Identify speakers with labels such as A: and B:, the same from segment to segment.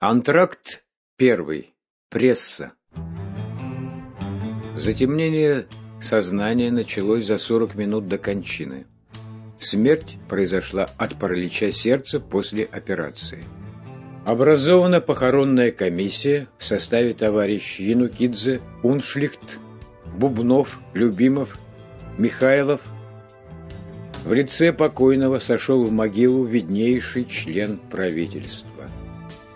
A: Антракт первый. Пресса. Затемнение сознания началось за 40 минут до кончины. Смерть произошла от паралича сердца после операции. Образована похоронная комиссия в составе товарищ Янукидзе, Уншлихт, Бубнов, Любимов, Михайлов. В лице покойного сошел в могилу виднейший член правительства.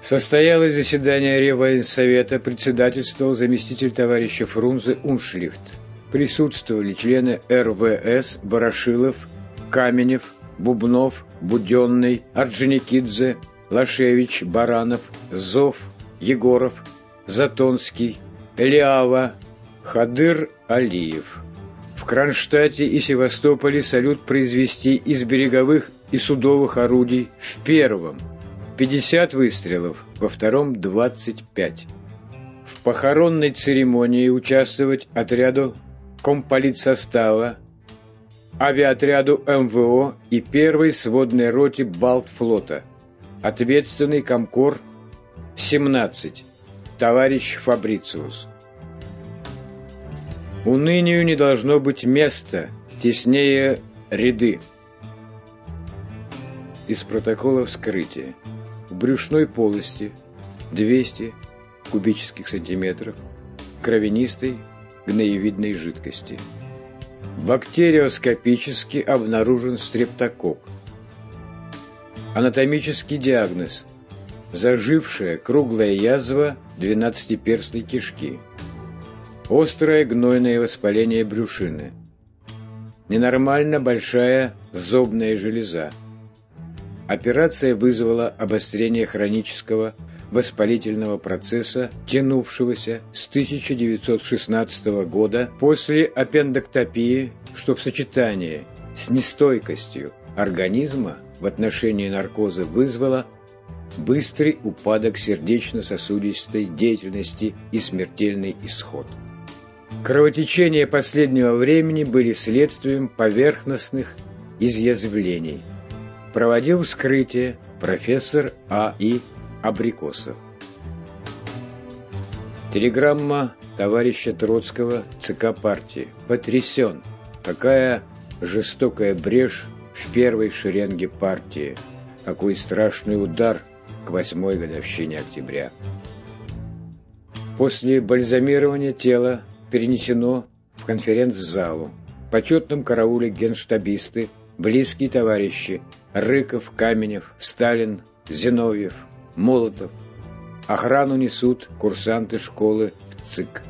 A: Состоялось заседание Реввоенсовета, председательствовал заместитель товарища Фрунзе Уншлихт. Присутствовали члены РВС Барашилов, Каменев, Бубнов, Буденный, Орджоникидзе, Лашевич, Баранов, Зов, Егоров, Затонский, Элиава, Хадыр Алиев. В Кронштадте и Севастополе салют произвести из береговых и судовых орудий в первом – 50 выстрелов, во втором 25. В похоронной церемонии участвовать отряду комполитсостава, авиаотряду МВО и первой сводной роте Балтфлота. Ответственный комкор 17. Товарищ Фабрициус. Унынию не должно быть места, теснее ряды. Из протокола вскрытия в брюшной полости 200 кубических сантиметров кровянистой гноевидной жидкости. Бактериоскопически обнаружен стрептокок. Анатомический диагноз – зажившая круглая язва двенадцатиперстной кишки, острое гнойное воспаление брюшины, ненормально большая зобная железа, Операция вызвала обострение хронического воспалительного процесса, тянувшегося с 1916 года после аппенdoктопии, что в сочетании с нестойкостью организма в отношении наркоза вызвало быстрый упадок сердечно-сосудистой деятельности и смертельный исход. Кровотечения последнего времени были следствием поверхностных изъязвлений – проводил вскрытие профессор А.И. Абрикосов. Телеграмма товарища Троцкого ЦК партии. Потрясен. Какая жестокая брешь в первой шеренге партии. Какой страшный удар к восьмой годовщине октября. После бальзамирования тела перенесено в конференц-залу. В почетном карауле генштабисты – близкие товарищи Рыков, Каменев, Сталин, Зиновьев, Молотов. Охрану несут курсанты школы ЦИК.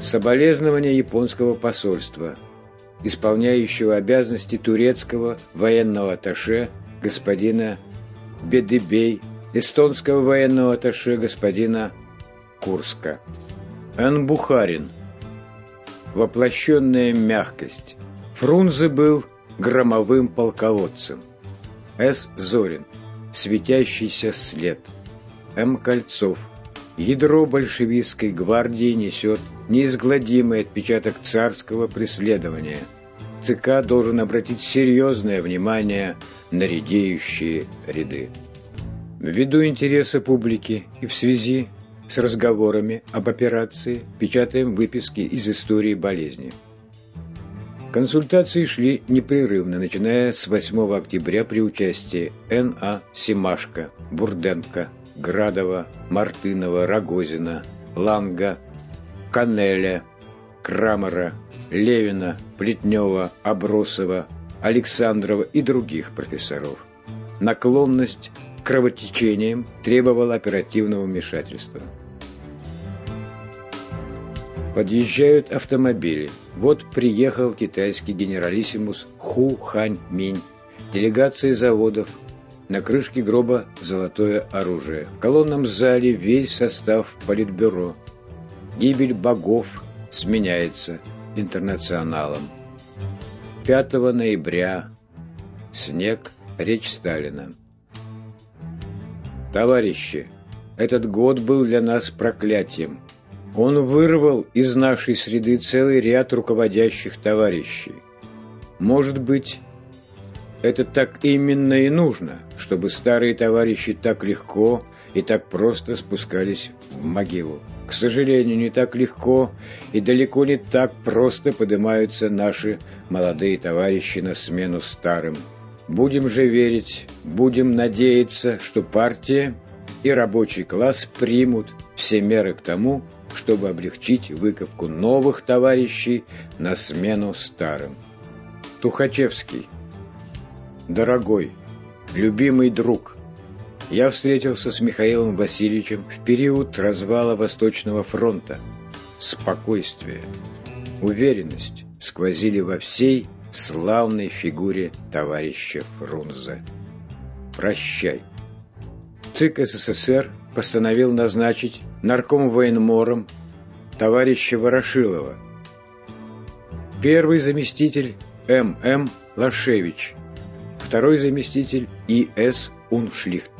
A: Соболезнования японского посольства, исполняющего обязанности турецкого военного атташе господина Бедыбей, эстонского военного атташе господина Курска. Н. Бухарин. Воплощенная мягкость. Фрунзе был громовым полководцем. С. Зорин. Светящийся след. М. Кольцов. Ядро большевистской гвардии несет неизгладимый отпечаток царского преследования. ЦК должен обратить серьезное внимание на редеющие ряды. Ввиду интереса публики и в связи с разговорами об операции печатаем выписки из истории болезни. Консультации шли непрерывно, начиная с 8 октября при участии Н.А. Симашко, Бурденко, Градова, Мартынова, Рогозина, Ланга, Канеля, Крамера, Левина, Плетнева, Абросова, Александрова и других профессоров. Наклонность к кровотечениям требовала оперативного вмешательства. Подъезжают автомобили. Вот приехал китайский генералиссимус Ху Хань Минь. Делегации заводов. На крышке гроба золотое оружие. В колонном зале весь состав политбюро. Гибель богов сменяется интернационалом. 5 ноября. Снег. Речь Сталина. Товарищи, этот год был для нас проклятием. Он вырвал из нашей среды целый ряд руководящих товарищей. Может быть, Это так именно и нужно, чтобы старые товарищи так легко и так просто спускались в могилу. К сожалению, не так легко и далеко не так просто поднимаются наши молодые товарищи на смену старым. Будем же верить, будем надеяться, что партия и рабочий класс примут все меры к тому, чтобы облегчить выковку новых товарищей на смену старым. Тухачевский. Дорогой, любимый друг, я встретился с Михаилом Васильевичем в период развала Восточного фронта. Спокойствие, уверенность сквозили во всей славной фигуре товарища Фрунзе. Прощай. ЦИК СССР постановил назначить нарком военмором товарища Ворошилова. Первый заместитель М.М. Лашевич, второй заместитель И.С. Уншлихт.